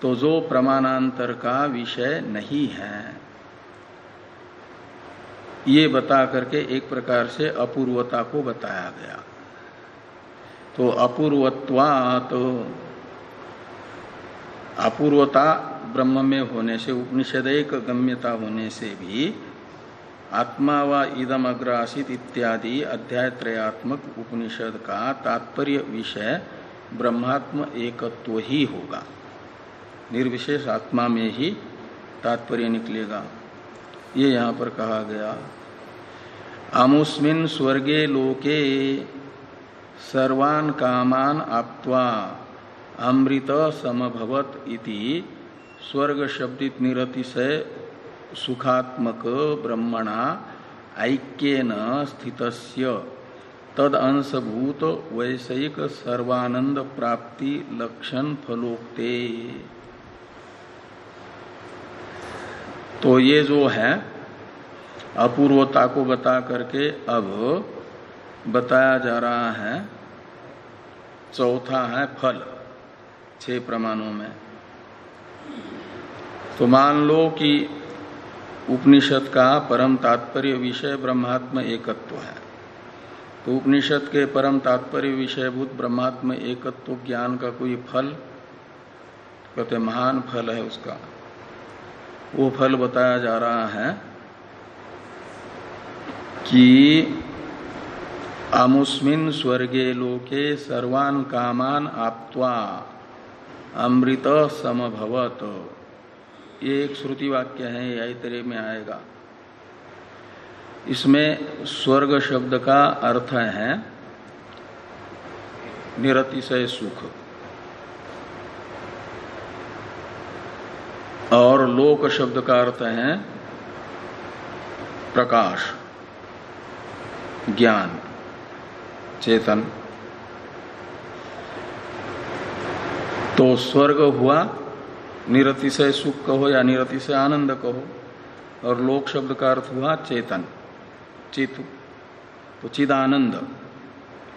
तो जो प्रमाणांतर का विषय नहीं है, ये बता करके एक प्रकार से अपूर्वता को बताया गया। तो अपूर्वत्वात। तो अपूर्वता ब्रह्म में होने से उपनिषद एक गम्यता होने से भी, आत्मा व इदम अग्रासित इत्यादि अध्याय त्रयात्मक उपनिषद का तात्पर्य विषय ब्रह्मात्म एकत्व ही होगा। निर्विशेष आत्मा में ही तात्पर्य निकलेगा। ये यहाँ पर कहा गया। आमुस्मिन स्वर्गे लोके सर्वान कामान आप्वा अमृत समभवत इति स्वर्ग शब्दित निरतिशय सुखात्मक ब्रह्मणा ऐक्यन स्थित तद अंशभूत वैषयिक सर्वानंद प्राप्ति लक्षण फलोक्ते। तो ये जो है, अपूर्वता को बता करके अब बताया जा रहा है, चौथा है फल, छह प्रमाणों में। तो मान लो कि उपनिषद का परम तात्पर्य विषय ब्रह्मात्म एकत्व है। तो उपनिषद के परम तात्पर्य विषयभूत ब्रह्मात्म एकत्व ज्ञान का कोई फल, कहते महान फल है उसका। वो फल बताया जा रहा है कि आमुस्मिन स्वर्गे लोके सर्वान कामान आप्वा अमृत समभवत। ये एक श्रुति वाक्य है तरह में आएगा। इसमें स्वर्ग शब्द का अर्थ है निरतिशय सुख। और लोक शब्द का अर्थ है प्रकाश, ज्ञान। चेतन। तो स्वर्ग हुआ निरतिशय सुख कहो या निरतिशय आनंद कहो, और लोक शब्द का अर्थ हुआ चेतन, चित। तो चिदानंद,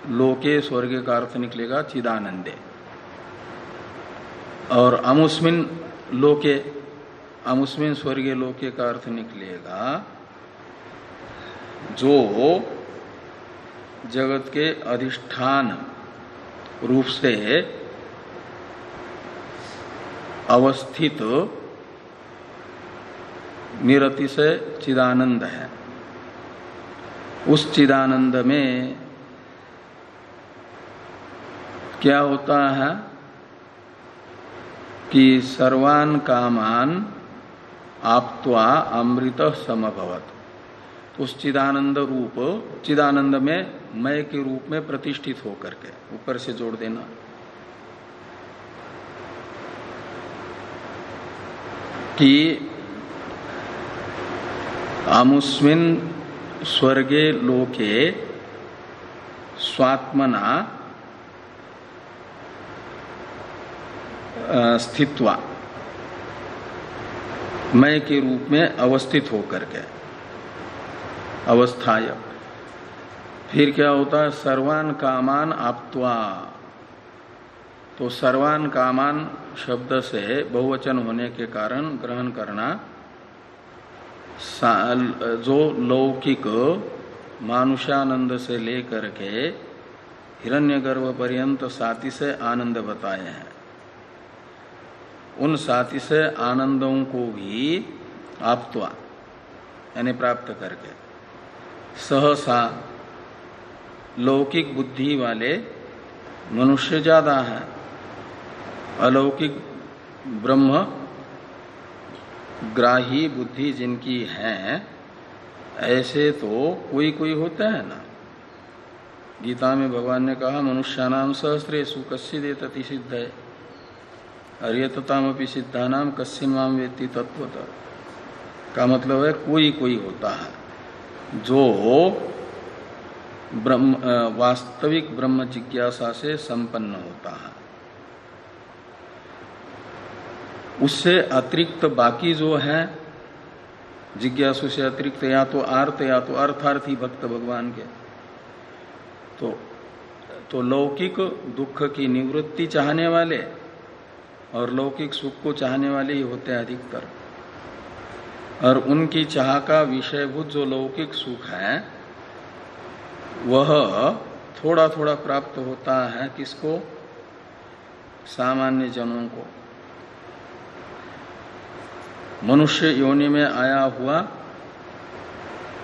लोके स्वर्ग का अर्थ निकलेगा चिदानंदे। और अमुस्मिन लोके, अमुस्मिन स्वर्गीय लोके का अर्थ निकलेगा, जो जगत के अधिष्ठान रूप से अवस्थित निरति से चिदानंद है। उस चिदानंद में क्या होता है कि सर्वान कामान आप्वा अमृत समभवत। उस चिदानंद रूप, चिदानंद में मय के रूप में प्रतिष्ठित होकर के, ऊपर से जोड़ देना। कि आमुस्मिन स्वर्गे लोके स्वात्मना स्थित्वा, मय के रूप में अवस्थित होकर के। अवस्थाय। फिर क्या होता है? सर्वान कामान आप्वा तो सर्वान कामान शब्द से बहुवचन होने के कारण ग्रहण करना जो लौकिक मानुषानंद से लेकर के हिरण्यगर्भ पर्यंत साति से आनंद बताए हैं। उन साति से आनंदों को भी आप्तवा, यानी प्राप्त करके। सहसा लौकिक बुद्धि वाले मनुष्य ज़्यादा है। अलौकिक ब्रह्म ग्राही बुद्धि जिनकी है, ऐसे तो कोई कोई होता है ना। गीता में भगवान ने कहा मनुष्य मनुष्यानाम सहस्रे सुकस्य देती सिद्ध है अरियततामपि सिद्धानाम कस्य माम वेत्ति तत्व का मतलब है कोई कोई होता है। जो ब्रह्म वास्तविक ब्रह्म जिज्ञासा से संपन्न होता है। उससे अतिरिक्त बाकी जो है, जिज्ञासु से अतिरिक्त, या तो आर्थ या तो अर्थार्थी भक्त भगवान के। तो तो लौकिक दुख की निवृत्ति चाहने वाले और लौकिक सुख को चाहने वाले ही होते हैं अधिकतर। और उनकी चाह का विषयभूत जो लौकिक सुख है, वह थोड़ा थोड़ा प्राप्त होता है किसको? सामान्य जनों को। मनुष्य योनि में आया हुआ,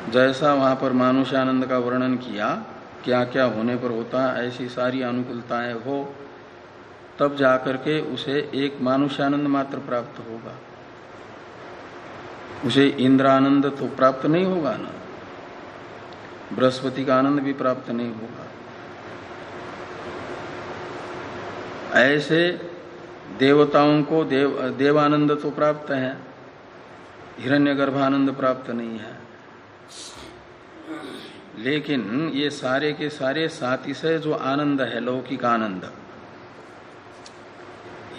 जैसा वहाँ पर मानुष्यानंद का वर्णन किया क्या क्या होने पर होता है, ऐसी सारी अनुकूलताएँ हो, तब जाकर के उसे एक मानुष्यानंद मात्र प्राप्त होगा। उसे इंद्रानंद तो प्राप्त नहीं होगा ना? बृहस्पति का आनंद भी प्राप्त नहीं होगा। ऐसे देवताओं को देव, देवानंद तो प्राप्त है हिरण्य गर्भानंद प्राप्त नहीं है। लेकिन ये सारे के सारे साथी से जो आनंद है, लौकिक आनंद,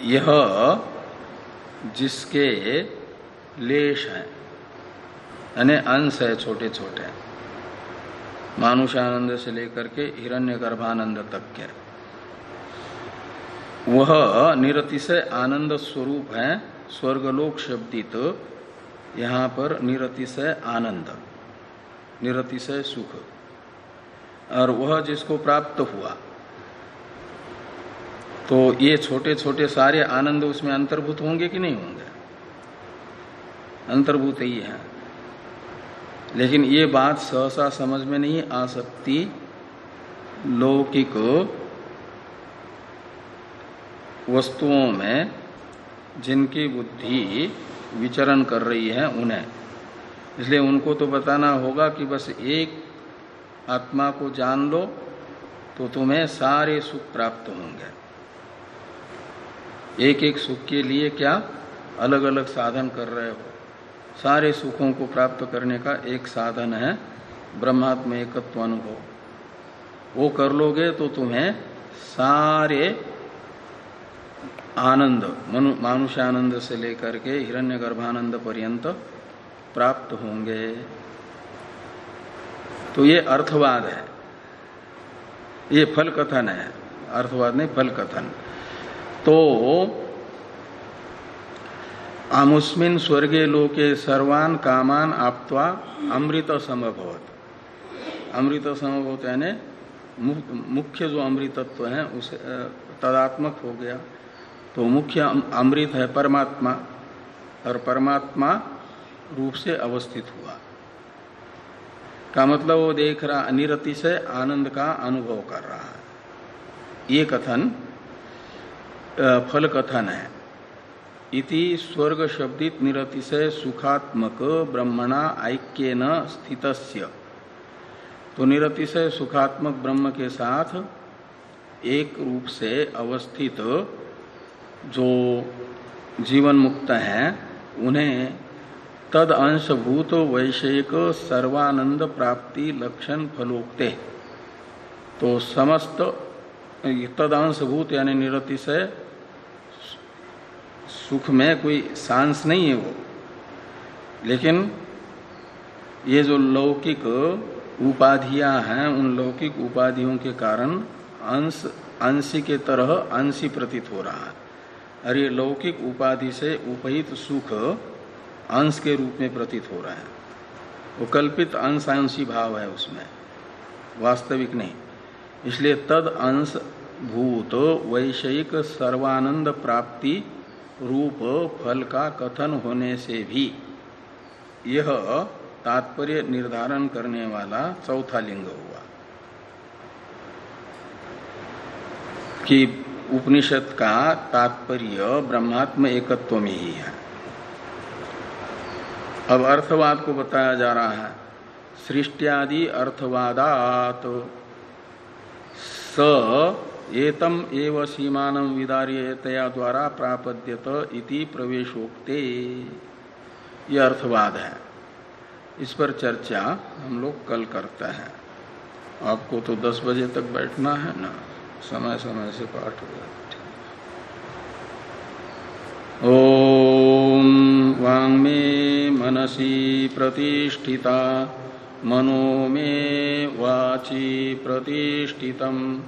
यह जिसके लेश है। यानी अंश है छोटे छोटे मानुषानंद से लेकर के हिरण्य गर्भानंद तक के। वह निरतिशय आनंद स्वरूप है, स्वर्गलोक शब्दित। यहाँ पर निरतिशय आनंद निरतिशय सुख। और वह जिसको प्राप्त हुआ। तो ये छोटे छोटे सारे आनंद उसमें अंतर्भूत होंगे कि नहीं होंगे? अंतर्भूत ही है। लेकिन ये बात सहसा समझ में नहीं आ सकती लौकिक वस्तुओं में जिनकी बुद्धि विचरण कर रही है उन्हें। इसलिए उनको तो बताना होगा कि बस एक आत्मा को जान लो तो तुम्हें सारे सुख प्राप्त होंगे। एक एक सुख के लिए क्या? अलग अलग साधन कर रहे हो। सारे सुखों को प्राप्त करने का एक साधन है ब्रह्मात्म एकत्व अनुभव। वो कर लोगे तो तुम्हें सारे आनंद मानुष्यानंद से लेकर के हिरण्य गर्भानंद पर्यंत प्राप्त होंगे। तो ये अर्थवाद है। ये फल कथन है। अर्थवाद नहीं फल कथन तो आमुस्मिन स्वर्गे लोके सर्वान कामान आप्वा अमृत समभवत अमृत समभवत यानी मुख्य जो अमृतत्व है, उसे तदात्मक हो गया। तो मुख्य अमृत है परमात्मा, और परमात्मा रूप से अवस्थित हुआ। का मतलब वो देख रहा, निरति से आनंद का अनुभव कर रहा है। ये कथन फल कथन है। इति स्वर्ग शब्दित निरतिशय सुखात्मक ब्रह्मणा ऐक्य न स्थित तो निरतिशय सुखात्मक ब्रह्म के साथ एक रूप से अवस्थित जो जीवन मुक्त हैं, उन्हें तद अंशभूत वैषयिक सर्वानंद प्राप्ति लक्षण फलोक्ते। तो समस्त तद अंशभूत यानी निरतिशय सुख में कोई सांस नहीं है वो। लेकिन ये जो लौकिक उपाधियाँ हैं, उन लौकिक उपाधियों के कारण अंश, अंशी के तरह अंशी प्रतीत हो रहा है। और ये लौकिक उपाधि से उपहित सुख अंश के रूप में प्रतीत हो रहा है। वो कल्पित अंशांशी भाव है उसमें, वास्तविक नहीं। इसलिए तद अंश भूत वैषयिक सर्वानंद प्राप्ति रूप फल का कथन होने से भी यह तात्पर्य निर्धारण करने वाला चौथा लिंग हुआ। कि उपनिषद का तात्पर्य ब्रह्मात्म एकत्व में ही है। अब अर्थवाद को बताया जा रहा है। सृष्टियादि अर्थवादात स एतम एव सीमानम विदार्यतया द्वारा प्रापद्यत इति प्रवेशोक्ते। ये अर्थवाद है। इस पर चर्चा हम लोग कल करते हैं। आपको तो 10 बजे तक बैठना है ना? समय समय से पाठ हो ओम वांग में मनसी प्रतिष्ठिता, मनो में वाची प्रतिष्ठितम।